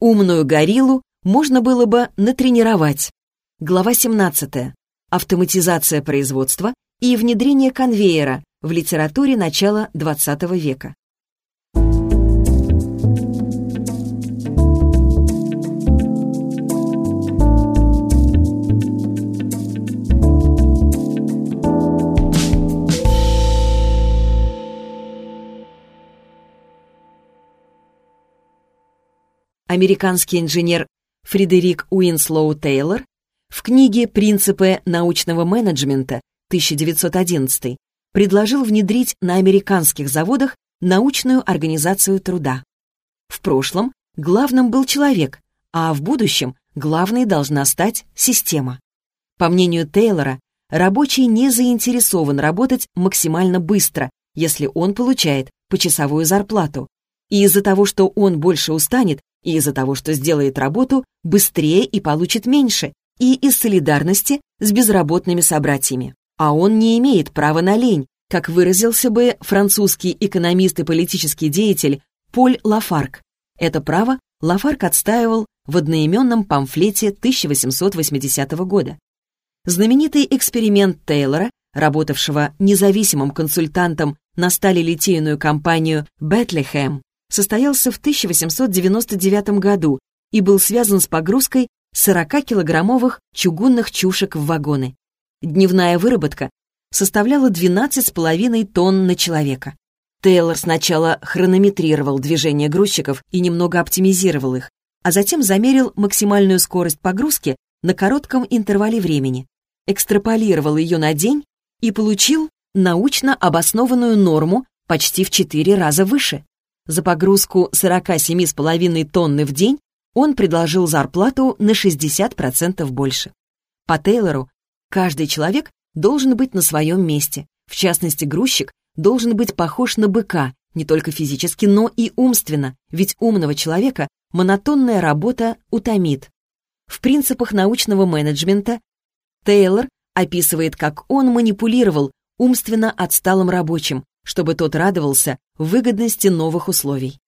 Умную гориллу можно было бы натренировать. Глава 17. Автоматизация производства и внедрение конвейера в литературе начала XX века. Американский инженер Фредерик Уинслоу Тейлор в книге «Принципы научного менеджмента» 1911 предложил внедрить на американских заводах научную организацию труда. В прошлом главным был человек, а в будущем главной должна стать система. По мнению Тейлора, рабочий не заинтересован работать максимально быстро, если он получает почасовую зарплату. И из-за того, что он больше устанет, и из-за того, что сделает работу быстрее и получит меньше, и из солидарности с безработными собратьями а он не имеет права на лень, как выразился бы французский экономист и политический деятель Поль Лафарк. Это право Лафарк отстаивал в одноименном памфлете 1880 года. Знаменитый эксперимент Тейлора, работавшего независимым консультантом на сталелитейную компанию «Бетлехем», состоялся в 1899 году и был связан с погрузкой 40-килограммовых чугунных чушек в вагоны. Дневная выработка составляла 12,5 тонн на человека. Тейлор сначала хронометрировал движения грузчиков и немного оптимизировал их, а затем замерил максимальную скорость погрузки на коротком интервале времени, экстраполировал ее на день и получил научно обоснованную норму почти в 4 раза выше. За погрузку 47,5 тонны в день он предложил зарплату на 60% больше. По Тейлору Каждый человек должен быть на своем месте. В частности, грузчик должен быть похож на быка, не только физически, но и умственно, ведь умного человека монотонная работа утомит. В принципах научного менеджмента Тейлор описывает, как он манипулировал умственно отсталым рабочим, чтобы тот радовался выгодности новых условий.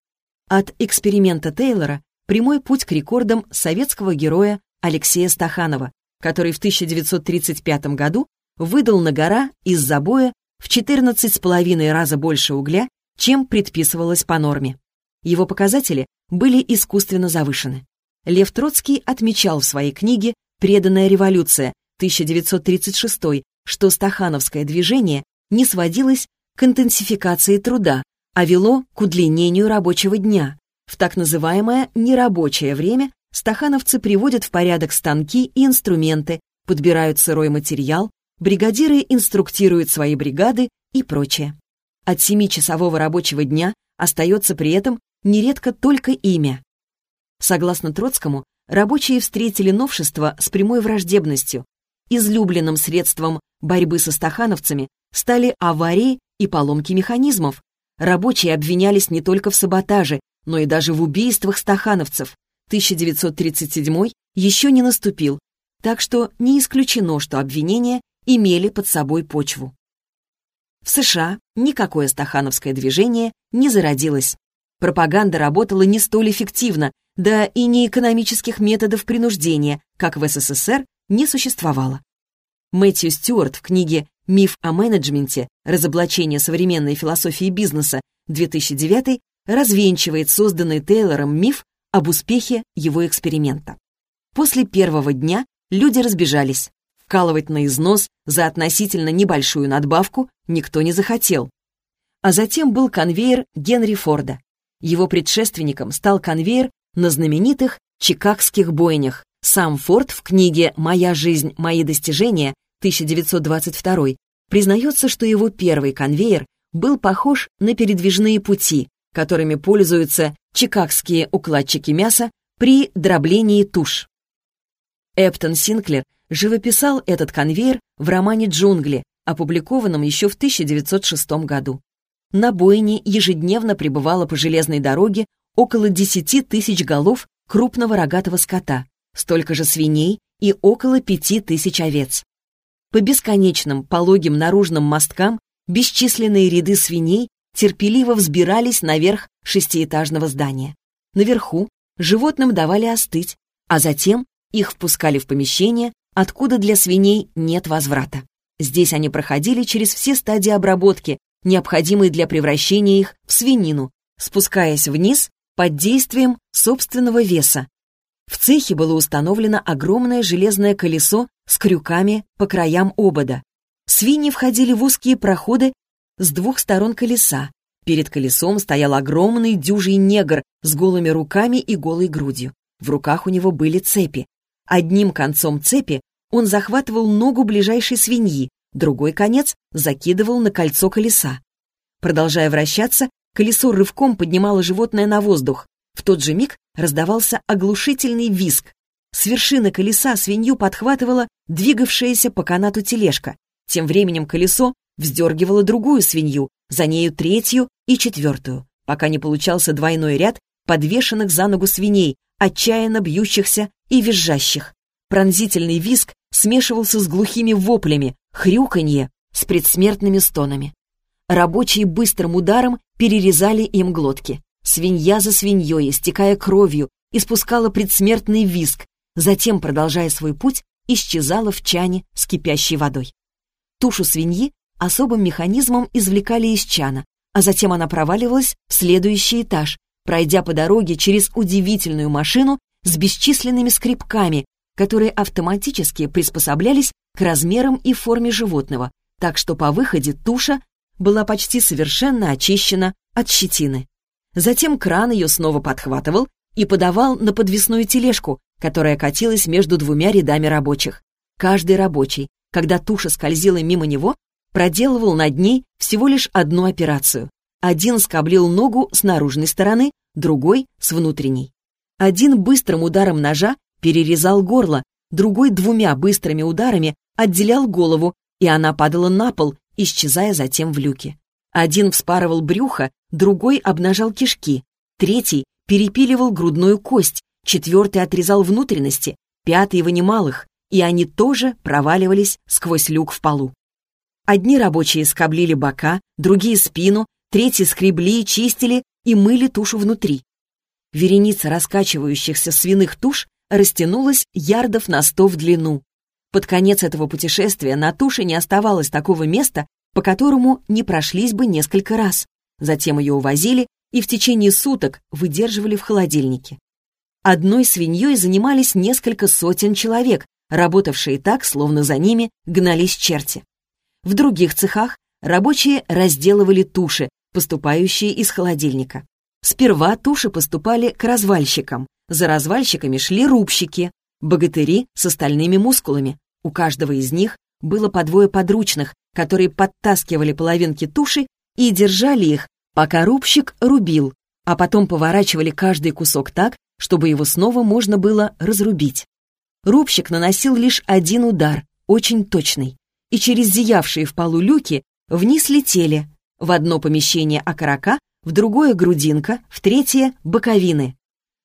От эксперимента Тейлора прямой путь к рекордам советского героя Алексея Стаханова, который в 1935 году выдал на гора из забоя в 14,5 раза больше угля, чем предписывалось по норме. Его показатели были искусственно завышены. Лев Троцкий отмечал в своей книге «Преданная революция» 1936, что стахановское движение не сводилось к интенсификации труда, а вело к удлинению рабочего дня. В так называемое нерабочее время стахановцы приводят в порядок станки и инструменты, подбирают сырой материал, бригадиры инструктируют свои бригады и прочее. От семичасового рабочего дня остается при этом нередко только имя. Согласно Троцкому, рабочие встретили новшество с прямой враждебностью. Излюбленным средством борьбы со стахановцами стали аварии и поломки механизмов. Рабочие обвинялись не только в саботаже, но и даже в убийствах стахановцев. 1937 еще не наступил, так что не исключено, что обвинения имели под собой почву. В США никакое стахановское движение не зародилось. Пропаганда работала не столь эффективно, да и ни экономических методов принуждения, как в СССР, не существовало. Мэтью Стюарт в книге «Миф о менеджменте. Разоблачение современной философии бизнеса» 2009 развенчивает созданный Тейлором миф об успехе его эксперимента. После первого дня люди разбежались. Вкалывать на износ за относительно небольшую надбавку никто не захотел. А затем был конвейер Генри Форда. Его предшественником стал конвейер на знаменитых чикагских бойнях. Сам Форд в книге «Моя жизнь, мои достижения» 1922 признается, что его первый конвейер был похож на передвижные пути, которыми пользуются чикагские укладчики мяса при дроблении туш. Эптон Синклер живописал этот конвейер в романе «Джунгли», опубликованном еще в 1906 году. На бойне ежедневно прибывало по железной дороге около 10 тысяч голов крупного рогатого скота, столько же свиней и около 5 тысяч овец. По бесконечным пологим наружным мосткам бесчисленные ряды свиней терпеливо взбирались наверх шестиэтажного здания. Наверху, животным давали остыть, а затем их впускали в помещение, откуда для свиней нет возврата. Здесь они проходили через все стадии обработки, необходимые для превращения их в свинину, спускаясь вниз под действием собственного веса. В цехе было установлено огромное железное колесо с крюками по краям обода. Свиньи входили в узкие проходы с двух сторон колеса. Перед колесом стоял огромный дюжий негр с голыми руками и голой грудью. В руках у него были цепи. Одним концом цепи он захватывал ногу ближайшей свиньи, другой конец закидывал на кольцо колеса. Продолжая вращаться, колесо рывком поднимало животное на воздух. В тот же миг раздавался оглушительный визг. С вершины колеса свинью подхватывала двигавшаяся по канату тележка. Тем временем колесо вздергивало другую свинью, за нею третью и четвертую, пока не получался двойной ряд подвешенных за ногу свиней, отчаянно бьющихся и визжащих. Пронзительный визг смешивался с глухими воплями, хрюканье с предсмертными стонами. Рабочие быстрым ударом перерезали им глотки. Свинья за свиньей, истекая кровью, испускала предсмертный визг, затем, продолжая свой путь, исчезала в чане с кипящей водой. Тушу свиньи особым механизмом извлекали из чана, а затем она проваливалась в следующий этаж, пройдя по дороге через удивительную машину с бесчисленными скребками, которые автоматически приспособлялись к размерам и форме животного, так что по выходе туша была почти совершенно очищена от щетины. Затем кран ее снова подхватывал и подавал на подвесную тележку, которая катилась между двумя рядами рабочих. Каждый рабочий, когда туша скользила мимо него, проделывал над ней всего лишь одну операцию. Один скоблил ногу с наружной стороны, другой — с внутренней. Один быстрым ударом ножа перерезал горло, другой двумя быстрыми ударами отделял голову, и она падала на пол, исчезая затем в люке. Один вспарывал брюхо, другой обнажал кишки, третий перепиливал грудную кость, четвертый отрезал внутренности, пятый вынимал их, и они тоже проваливались сквозь люк в полу. Одни рабочие скоблили бока, другие — спину, третьи скребли, чистили и мыли тушу внутри. Вереница раскачивающихся свиных туш растянулась ярдов на сто в длину. Под конец этого путешествия на туше не оставалось такого места, по которому не прошлись бы несколько раз. Затем ее увозили и в течение суток выдерживали в холодильнике. Одной свиньей занимались несколько сотен человек, работавшие так, словно за ними гнались черти. В других цехах рабочие разделывали туши, поступающие из холодильника. Сперва туши поступали к развальщикам, за развальщиками шли рубщики, богатыри с остальными мускулами. У каждого из них было по двое подручных, которые подтаскивали половинки туши и держали их, пока рубщик рубил, а потом поворачивали каждый кусок так, чтобы его снова можно было разрубить. Рубщик наносил лишь один удар, очень точный, и через зиявшие в полу люки вниз летели, в одно помещение окорока, в другое грудинка, в третье боковины.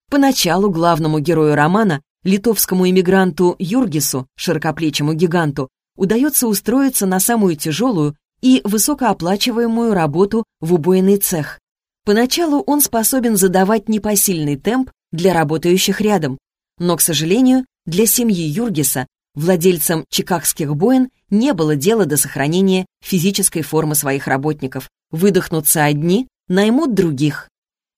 Поначалу главному герою романа, литовскому иммигранту Юргису, широкоплечему гиганту, удается устроиться на самую тяжелую и высокооплачиваемую работу в убойный цех. Поначалу он способен задавать непосильный темп для работающих рядом, но, к сожалению, для семьи Юргиса, владельцам чикагских боин, не было дела до сохранения физической формы своих работников. Выдохнутся одни, наймут других.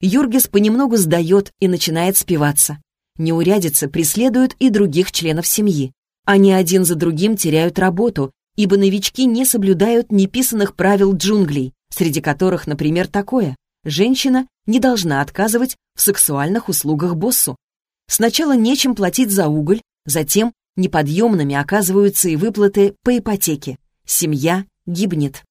Юргис понемногу сдает и начинает спиваться. Неурядицы преследуют и других членов семьи. Они один за другим теряют работу, ибо новички не соблюдают неписанных правил джунглей, среди которых, например, такое. Женщина не должна отказывать в сексуальных услугах боссу. Сначала нечем платить за уголь, затем неподъемными оказываются и выплаты по ипотеке. Семья гибнет.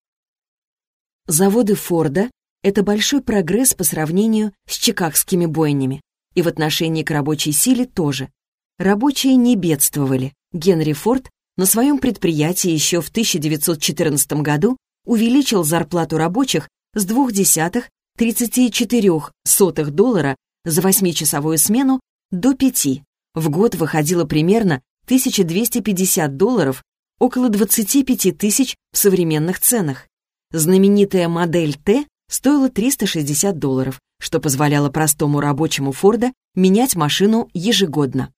Заводы Форда это большой прогресс по сравнению с чикагскими бойнями. И в отношении к рабочей силе тоже. Рабочие не бедствовали. Генри Форд на своем предприятии еще в 1914 году увеличил зарплату рабочих с 0,2-34 доллара за 8-часовую смену до 5. В год выходило примерно 1250 долларов, около 25 тысяч в современных ценах. Знаменитая модель Т стоила 360 долларов, что позволяло простому рабочему Форда менять машину ежегодно.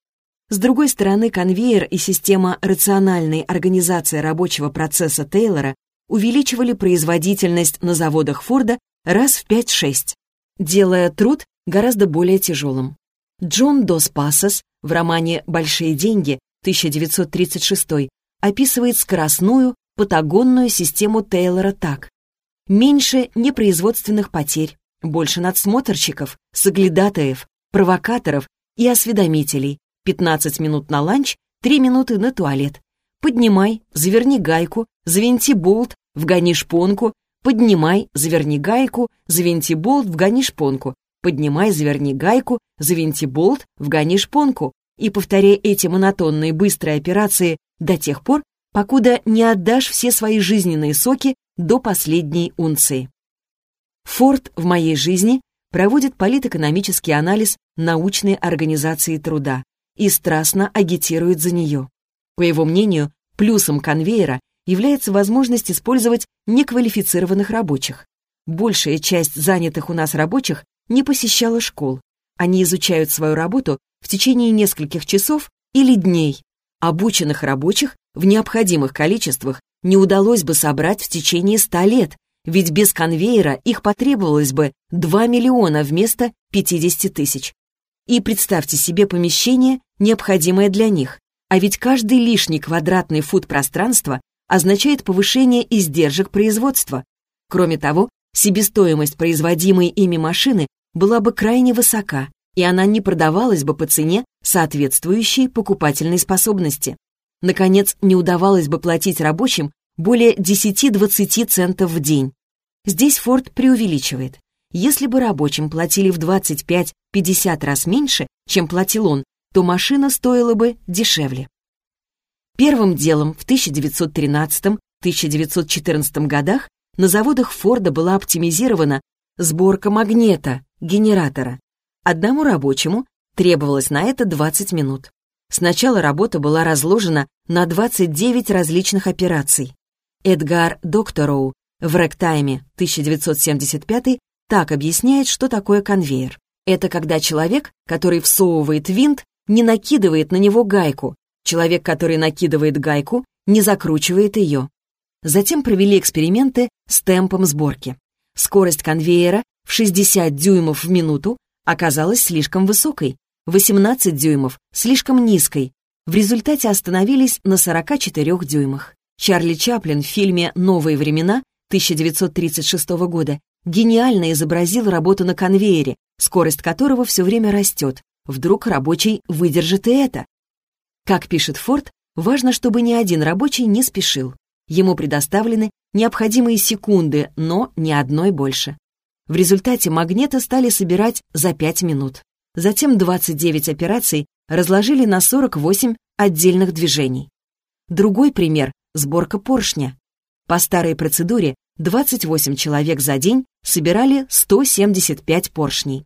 С другой стороны, конвейер и система рациональной организации рабочего процесса Тейлора увеличивали производительность на заводах Форда раз в 5-6, делая труд гораздо более тяжелым. Джон Дос Пасос в романе «Большие деньги» 1936 описывает скоростную патагонную систему Тейлора так. Меньше непроизводственных потерь, больше надсмотрщиков, соглядатаев, провокаторов и осведомителей, 15 минут на ланч, 3 минуты на туалет. Поднимай, заверни гайку, завинти болт, вгони шпонку, поднимай, заверни гайку, завинти болт, вгони шпонку, поднимай, заверни гайку, завинти болт, вгони шпонку и повторяй эти монотонные быстрые операции до тех пор, покуда не отдашь все свои жизненные соки до последней унции. Форд в моей жизни проводит политэкономический анализ научной организации труда и страстно агитирует за нее. По его мнению, плюсом конвейера является возможность использовать неквалифицированных рабочих. Большая часть занятых у нас рабочих не посещала школ. Они изучают свою работу в течение нескольких часов или дней. Обученных рабочих в необходимых количествах не удалось бы собрать в течение ста лет, ведь без конвейера их потребовалось бы 2 миллиона вместо 50 тысяч. И представьте себе помещение, необходимое для них. А ведь каждый лишний квадратный фут пространства означает повышение издержек производства. Кроме того, себестоимость производимой ими машины была бы крайне высока, и она не продавалась бы по цене, соответствующей покупательной способности. Наконец, не удавалось бы платить рабочим более 10-20 центов в день. Здесь Форд преувеличивает. Если бы рабочим платили в 25-50 раз меньше, чем платил он, то машина стоила бы дешевле. Первым делом в 1913-1914 годах на заводах Форда была оптимизирована сборка магнета, генератора. Одному рабочему требовалось на это 20 минут. Сначала работа была разложена на 29 различных операций. Эдгар Доктороу в «Рэктайме» 1975 так объясняет, что такое конвейер. Это когда человек, который всовывает винт, не накидывает на него гайку. Человек, который накидывает гайку, не закручивает ее. Затем провели эксперименты с темпом сборки. Скорость конвейера в 60 дюймов в минуту оказалась слишком высокой, 18 дюймов — слишком низкой. В результате остановились на 44 дюймах. Чарли Чаплин в фильме «Новые времена» 1936 года гениально изобразил работу на конвейере, скорость которого все время растет. Вдруг рабочий выдержит и это. Как пишет Форд, важно, чтобы ни один рабочий не спешил. Ему предоставлены необходимые секунды, но ни одной больше. В результате магнета стали собирать за 5 минут. Затем 29 операций разложили на 48 отдельных движений. Другой пример — сборка поршня. По старой процедуре 28 человек за день собирали 175 поршней.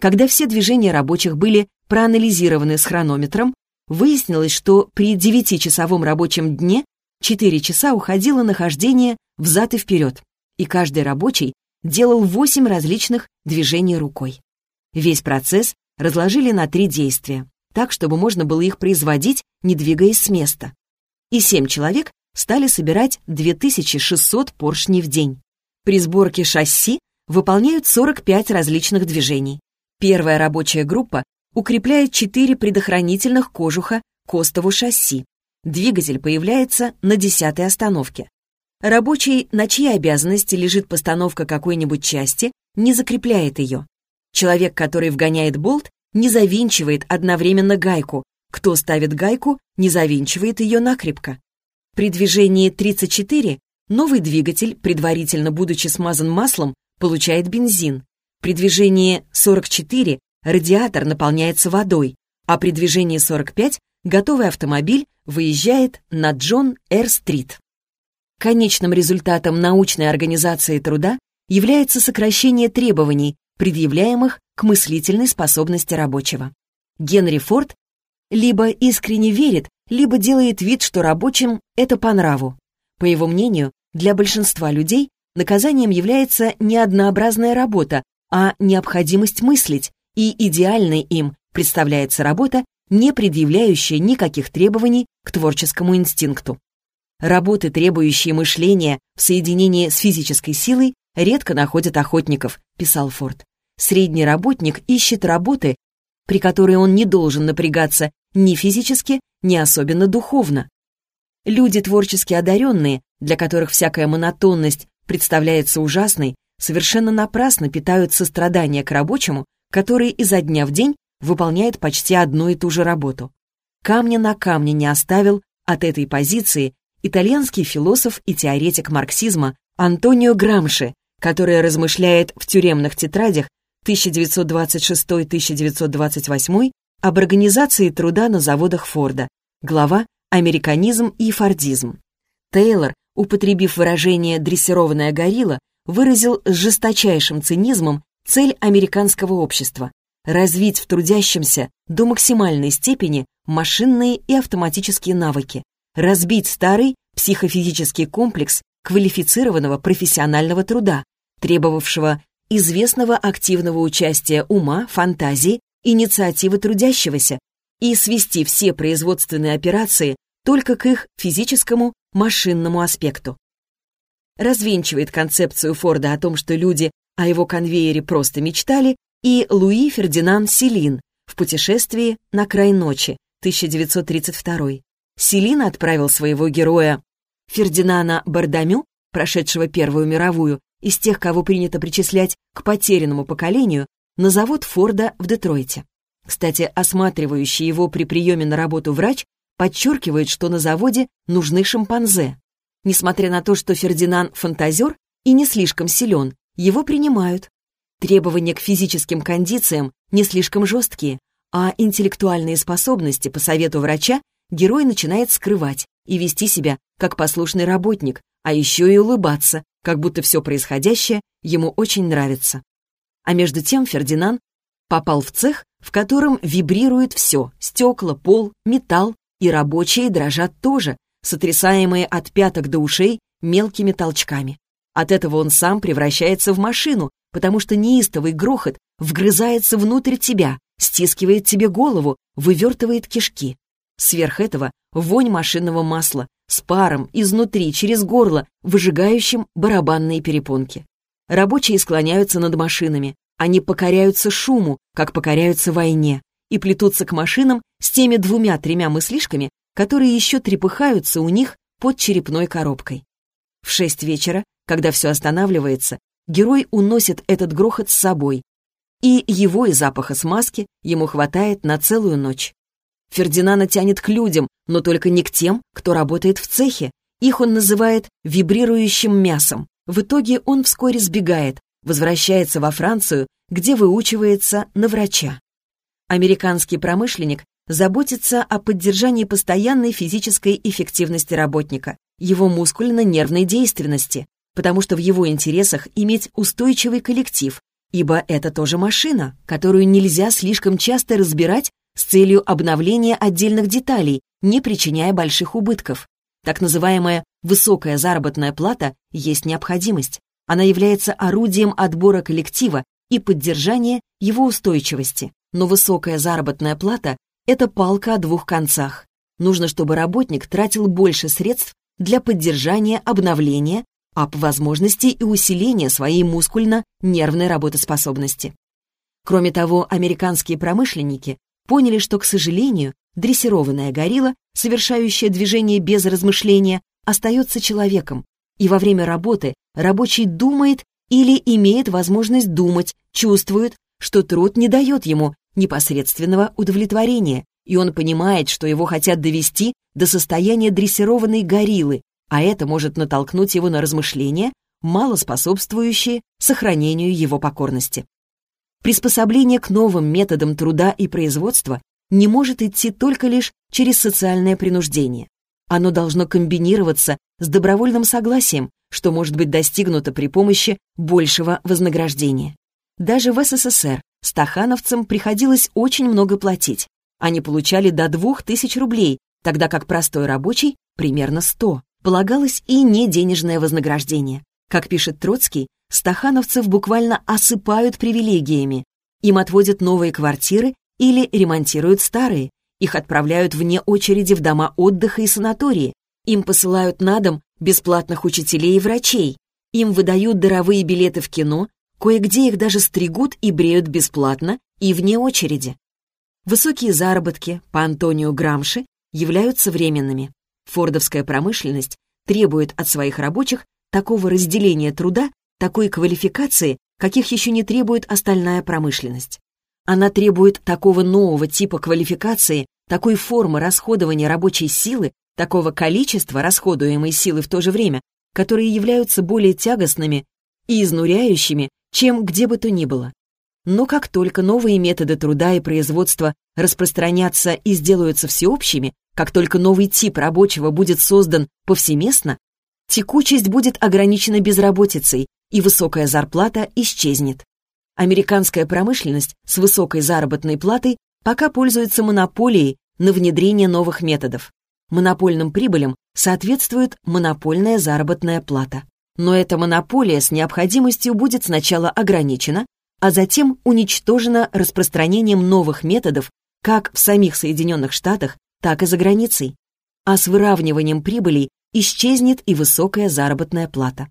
Когда все движения рабочих были проанализированы с хронометром, выяснилось, что при 9-часовом рабочем дне 4 часа уходило нахождение взад и вперед, и каждый рабочий делал 8 различных движений рукой. Весь процесс разложили на три действия, так, чтобы можно было их производить, не двигаясь с места. И 7 человек стали собирать 2600 поршней в день. При сборке шасси выполняют 45 различных движений. Первая рабочая группа укрепляет 4 предохранительных кожуха к шасси. Двигатель появляется на десятой остановке. Рабочий, на чьей обязанности лежит постановка какой-нибудь части, не закрепляет ее. Человек, который вгоняет болт, не завинчивает одновременно гайку. Кто ставит гайку, не завинчивает ее накрепко. При движении 34 новый двигатель, предварительно будучи смазан маслом, получает бензин. При движении 44 радиатор наполняется водой, а при движении 45 готовый автомобиль выезжает на Джон Эр-стрит. Конечным результатом научной организации труда является сокращение требований, предъявляемых к мыслительной способности рабочего. Генри Форд либо искренне верит, либо делает вид, что рабочим это по нраву. По его мнению, для большинства людей наказанием является не однообразная работа, а необходимость мыслить, и идеальной им представляется работа, не предъявляющая никаких требований к творческому инстинкту. Работы, требующие мышления в соединении с физической силой, редко находят охотников, писал Форд. Средний работник ищет работы, при которой он не должен напрягаться ни физически, ни особенно духовно. Люди творчески одаренные, для которых всякая монотонность представляется ужасной, совершенно напрасно питают сострадание к рабочему, который изо дня в день выполняет почти одну и ту же работу. Камня на камне не оставил от этой позиции итальянский философ и теоретик марксизма Антонио Грамши, который размышляет в тюремных тетрадях 1926-1928 об организации труда на заводах Форда, глава «Американизм и фордизм». Тейлор, употребив выражение «дрессированная горилла», выразил с жесточайшим цинизмом цель американского общества – развить в трудящемся до максимальной степени машинные и автоматические навыки, разбить старый психофизический комплекс квалифицированного профессионального труда, требовавшего известного активного участия ума, фантазии, инициативы трудящегося и свести все производственные операции только к их физическому, машинному аспекту. Развенчивает концепцию Форда о том, что люди о его конвейере просто мечтали, и Луи Фердинанд Селин в путешествии «На край ночи» 1932. Селин отправил своего героя Фердинана Бардамю, прошедшего Первую мировую, из тех, кого принято причислять к потерянному поколению, на завод Форда в Детройте. Кстати, осматривающий его при приеме на работу врач подчеркивает, что на заводе нужны шимпанзе. Несмотря на то, что Фердинанд фантазер и не слишком силен, его принимают. Требования к физическим кондициям не слишком жесткие, а интеллектуальные способности, по совету врача, герой начинает скрывать и вести себя как послушный работник, а еще и улыбаться, как будто все происходящее ему очень нравится. А между тем Фердинанд попал в цех, в котором вибрирует все — стекла, пол, металл, и рабочие дрожат тоже, сотрясаемые от пяток до ушей мелкими толчками. От этого он сам превращается в машину, потому что неистовый грохот вгрызается внутрь тебя, стискивает тебе голову, вывертывает кишки. Сверх этого вонь машинного масла, с паром изнутри, через горло, выжигающим барабанные перепонки. Рабочие склоняются над машинами, они покоряются шуму, как покоряются войне, и плетутся к машинам с теми двумя-тремя мыслишками, которые еще трепыхаются у них под черепной коробкой. В шесть вечера, когда все останавливается, герой уносит этот грохот с собой, и его и запаха смазки ему хватает на целую ночь. Фердинана тянет к людям, но только не к тем, кто работает в цехе. Их он называет вибрирующим мясом. В итоге он вскоре сбегает, возвращается во Францию, где выучивается на врача. Американский промышленник заботится о поддержании постоянной физической эффективности работника, его мускульно-нервной действенности, потому что в его интересах иметь устойчивый коллектив, ибо это тоже машина, которую нельзя слишком часто разбирать с целью обновления отдельных деталей, не причиняя больших убытков. Так называемая высокая заработная плата есть необходимость. Она является орудием отбора коллектива и поддержания его устойчивости. Но высокая заработная плата – это палка о двух концах. Нужно, чтобы работник тратил больше средств для поддержания обновления, а по возможности и усиления своей мускульно-нервной работоспособности. Кроме того, американские промышленники поняли, что, к сожалению, дрессированная горилла, совершающая движение без размышления, остается человеком, и во время работы рабочий думает или имеет возможность думать, чувствует, что труд не дает ему непосредственного удовлетворения, и он понимает, что его хотят довести до состояния дрессированной гориллы, а это может натолкнуть его на размышления, мало способствующие сохранению его покорности. Приспособление к новым методам труда и производства не может идти только лишь через социальное принуждение. Оно должно комбинироваться с добровольным согласием, что может быть достигнуто при помощи большего вознаграждения. Даже в СССР стахановцам приходилось очень много платить. Они получали до 2000 рублей, тогда как простой рабочий — примерно 100. Полагалось и не денежное вознаграждение. Как пишет Троцкий, стахановцев буквально осыпают привилегиями. Им отводят новые квартиры или ремонтируют старые, их отправляют вне очереди в дома отдыха и санатории, им посылают на дом бесплатных учителей и врачей, им выдают даровые билеты в кино, кое-где их даже стригут и бреют бесплатно и вне очереди. Высокие заработки по Антонио Грамши являются временными. Фордовская промышленность требует от своих рабочих такого разделения труда, такой квалификации, каких еще не требует остальная промышленность. Она требует такого нового типа квалификации, такой формы расходования рабочей силы, такого количества расходуемой силы в то же время, которые являются более тягостными и изнуряющими, чем где бы то ни было. Но как только новые методы труда и производства распространятся и сделаются всеобщими, как только новый тип рабочего будет создан повсеместно, текучесть будет ограничена безработицей, и высокая зарплата исчезнет. Американская промышленность с высокой заработной платой пока пользуется монополией на внедрение новых методов. Монопольным прибылям соответствует монопольная заработная плата. Но эта монополия с необходимостью будет сначала ограничена, а затем уничтожена распространением новых методов как в самих Соединенных Штатах, так и за границей. А с выравниванием прибылей исчезнет и высокая заработная плата.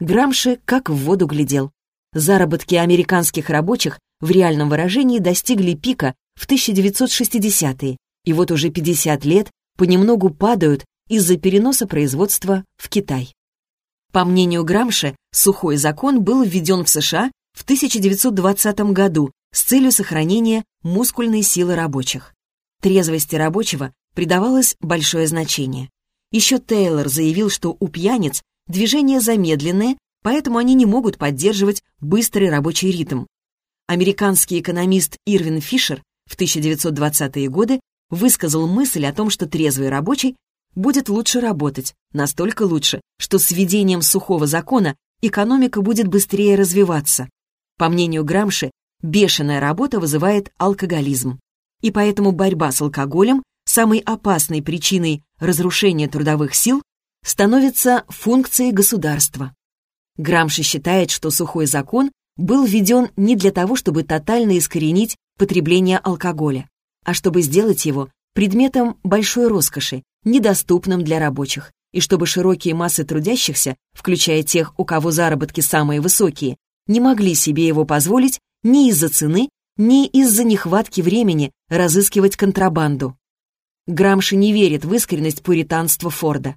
Грамши как в воду глядел. Заработки американских рабочих в реальном выражении достигли пика в 1960-е, и вот уже 50 лет понемногу падают из-за переноса производства в Китай. По мнению Грамши, сухой закон был введен в США в 1920 году с целью сохранения мускульной силы рабочих. Трезвости рабочего придавалось большое значение. Еще Тейлор заявил, что у пьяниц движение замедленное поэтому они не могут поддерживать быстрый рабочий ритм. Американский экономист Ирвин Фишер в 1920-е годы высказал мысль о том, что трезвый рабочий будет лучше работать, настолько лучше, что с введением сухого закона экономика будет быстрее развиваться. По мнению Грамши, бешеная работа вызывает алкоголизм. И поэтому борьба с алкоголем, самой опасной причиной разрушения трудовых сил, становится функцией государства. Грамши считает, что сухой закон был введен не для того, чтобы тотально искоренить потребление алкоголя, а чтобы сделать его предметом большой роскоши, недоступным для рабочих, и чтобы широкие массы трудящихся, включая тех, у кого заработки самые высокие, не могли себе его позволить ни из-за цены, ни из-за нехватки времени разыскивать контрабанду. Грамши не верит в искренность пуританства Форда.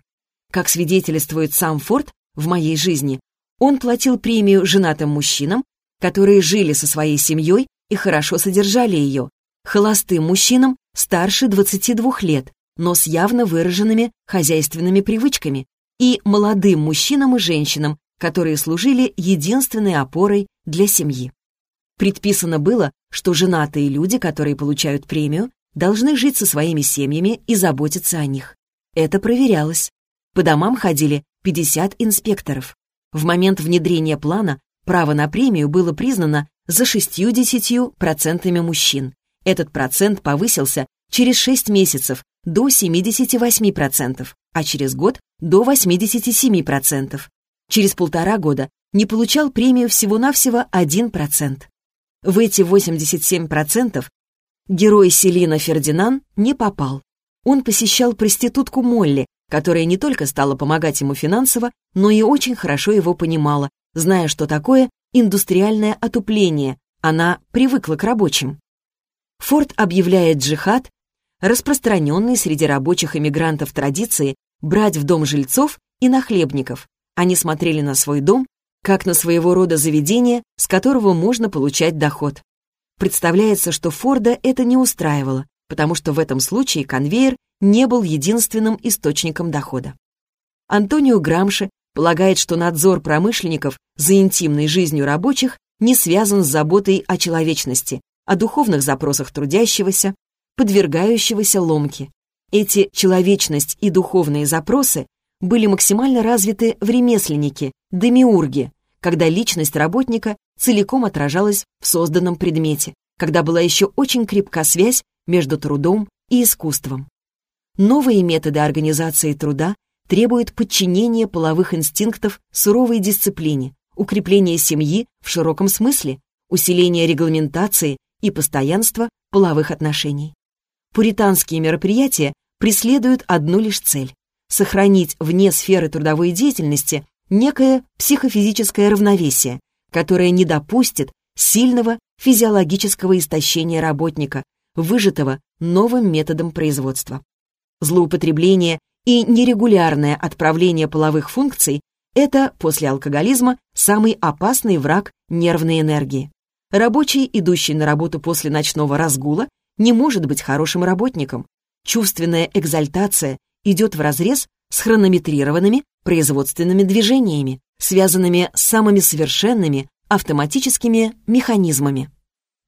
Как свидетельствует сам Форд, в моей жизни он платил премию женатым мужчинам, которые жили со своей семьей и хорошо содержали ее, холостым мужчинам старше 22 лет, но с явно выраженными хозяйственными привычками, и молодым мужчинам и женщинам, которые служили единственной опорой для семьи. Предписано было, что женатые люди, которые получают премию, должны жить со своими семьями и заботиться о них. Это проверялось. По домам ходили 50 инспекторов. В момент внедрения плана право на премию было признано за 60% мужчин. Этот процент повысился через 6 месяцев до 78%, а через год до 87%. Через полтора года не получал премию всего-навсего 1%. В эти 87% герой Селина Фердинанд не попал. Он посещал проститутку Молли, которая не только стала помогать ему финансово, но и очень хорошо его понимала, зная, что такое индустриальное отупление. Она привыкла к рабочим. Форд объявляет джихад, распространенный среди рабочих эмигрантов традиции брать в дом жильцов и нахлебников. Они смотрели на свой дом как на своего рода заведение, с которого можно получать доход. Представляется, что Форда это не устраивало, потому что в этом случае конвейер не был единственным источником дохода. Антонио Грамши полагает, что надзор промышленников за интимной жизнью рабочих не связан с заботой о человечности, о духовных запросах трудящегося, подвергающегося ломке. Эти человечность и духовные запросы были максимально развиты в ремесленнике, демиурге, когда личность работника целиком отражалась в созданном предмете, когда была еще очень крепка связь между трудом и искусством. Новые методы организации труда требуют подчинения половых инстинктов суровой дисциплине, укрепления семьи в широком смысле, усиления регламентации и постоянства половых отношений. Пуританские мероприятия преследуют одну лишь цель — сохранить вне сферы трудовой деятельности некое психофизическое равновесие, которое не допустит сильного физиологического истощения работника, выжатого новым методом производства. Злоупотребление и нерегулярное отправление половых функций – это, после алкоголизма, самый опасный враг нервной энергии. Рабочий, идущий на работу после ночного разгула, не может быть хорошим работником. Чувственная экзальтация идет вразрез с хронометрированными производственными движениями, связанными с самыми совершенными автоматическими механизмами.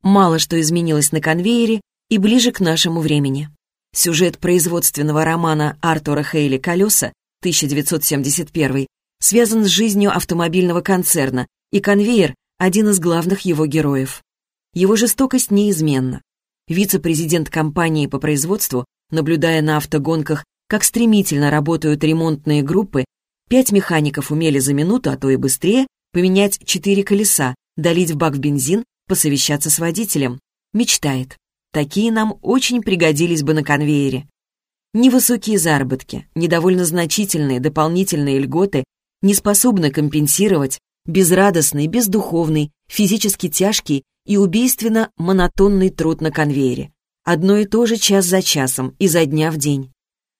Мало что изменилось на конвейере и ближе к нашему времени. Сюжет производственного романа Артура Хейли «Колеса» 1971 связан с жизнью автомобильного концерна, и конвейер — один из главных его героев. Его жестокость неизменна. Вице-президент компании по производству, наблюдая на автогонках, как стремительно работают ремонтные группы, пять механиков умели за минуту, а то и быстрее, поменять четыре колеса, долить в бак бензин, посовещаться с водителем. Мечтает. Такие нам очень пригодились бы на конвейере. Невысокие заработки, недовольно значительные дополнительные льготы не способны компенсировать безрадостный, бездуховный, физически тяжкий и убийственно монотонный труд на конвейере. Одно и то же час за часом, изо дня в день.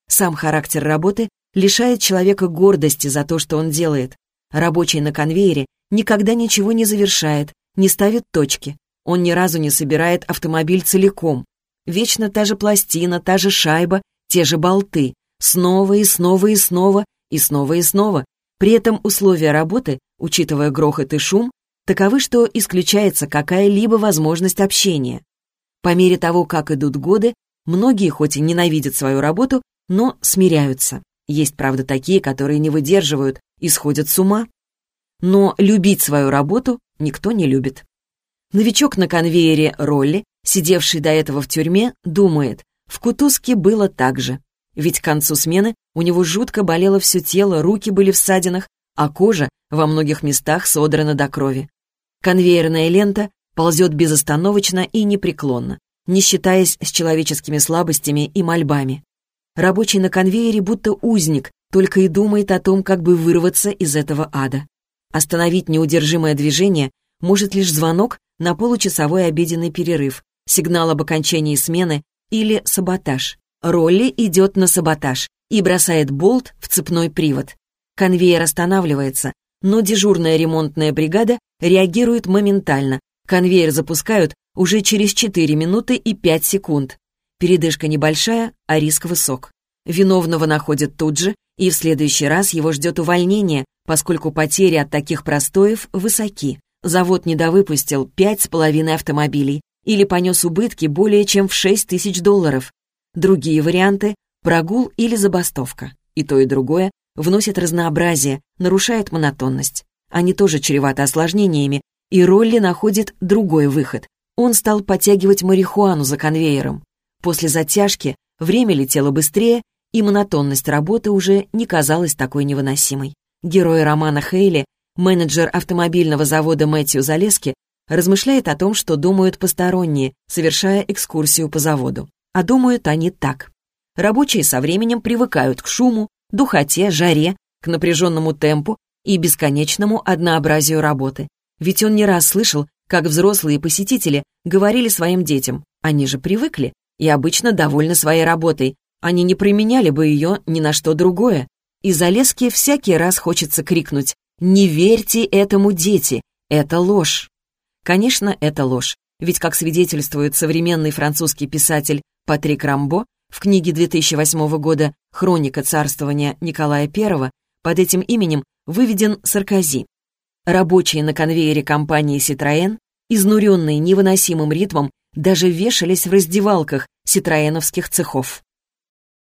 Сам характер работы лишает человека гордости за то, что он делает. Рабочий на конвейере никогда ничего не завершает, не ставит точки, он ни разу не собирает автомобиль целиком. Вечно та же пластина, та же шайба, те же болты. Снова и снова и снова, и снова и снова. При этом условия работы, учитывая грохот и шум, таковы, что исключается какая-либо возможность общения. По мере того, как идут годы, многие хоть и ненавидят свою работу, но смиряются. Есть, правда, такие, которые не выдерживают и сходят с ума. Но любить свою работу никто не любит. Новичок на конвейере Ролли, сидевший до этого в тюрьме, думает, в Кутузке было так же. Ведь к концу смены у него жутко болело все тело, руки были в ссадинах, а кожа во многих местах содрана до крови. Конвейерная лента ползет безостановочно и непреклонно, не считаясь с человеческими слабостями и мольбами. Рабочий на конвейере будто узник, только и думает о том, как бы вырваться из этого ада. Остановить неудержимое движение может лишь звонок на получасовой обеденный перерыв, сигнал об окончании смены или саботаж. Ролли идет на саботаж и бросает болт в цепной привод. Конвейер останавливается, но дежурная ремонтная бригада реагирует моментально. Конвейер запускают уже через 4 минуты и 5 секунд. Передышка небольшая, а риск высок. Виновного находят тут же, и в следующий раз его ждет увольнение, поскольку потери от таких простоев высоки завод недовыпустил пять с половиной автомобилей или понес убытки более чем в 6 тысяч долларов. Другие варианты – прогул или забастовка. И то, и другое вносит разнообразие, нарушает монотонность. Они тоже чреваты осложнениями, и Ролли находит другой выход. Он стал подтягивать марихуану за конвейером. После затяжки время летело быстрее, и монотонность работы уже не казалась такой невыносимой. Герои романа Хейли Менеджер автомобильного завода Мэтью Залески размышляет о том, что думают посторонние, совершая экскурсию по заводу. А думают они так. Рабочие со временем привыкают к шуму, духоте, жаре, к напряженному темпу и бесконечному однообразию работы. Ведь он не раз слышал, как взрослые посетители говорили своим детям, они же привыкли и обычно довольны своей работой, они не применяли бы ее ни на что другое. И Залески всякий раз хочется крикнуть не верьте этому, дети, это ложь. Конечно, это ложь, ведь, как свидетельствует современный французский писатель Патрик Рамбо в книге 2008 года «Хроника царствования Николая I», под этим именем выведен Саркози. Рабочие на конвейере компании «Ситроен», изнуренные невыносимым ритмом, даже вешались в раздевалках ситроеновских цехов.